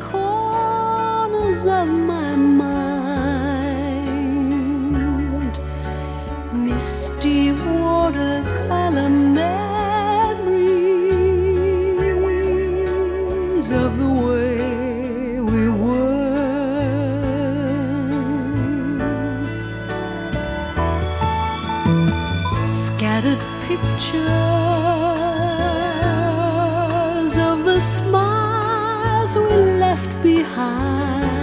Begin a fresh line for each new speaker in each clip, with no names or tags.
corners of my mind. Misty watercolor memories of the way we were. Scattered pictures of the smile behind,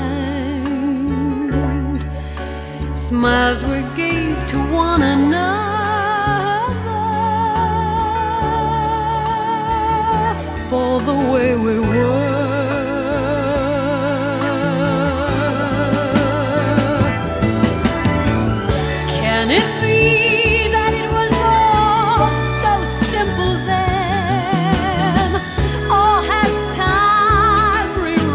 smiles we gave to one another for the way we were.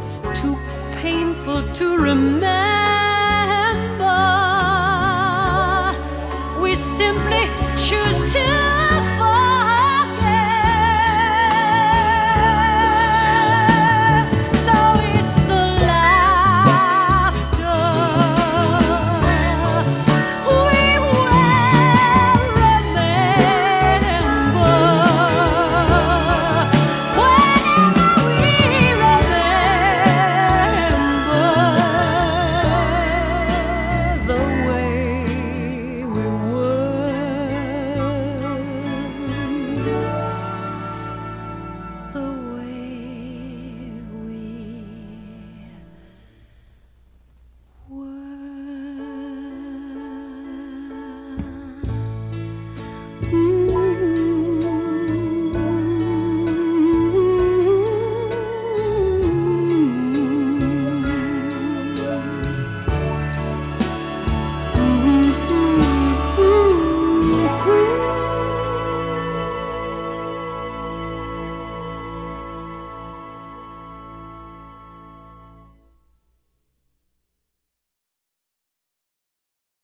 what's too painful to remember. We simply choose to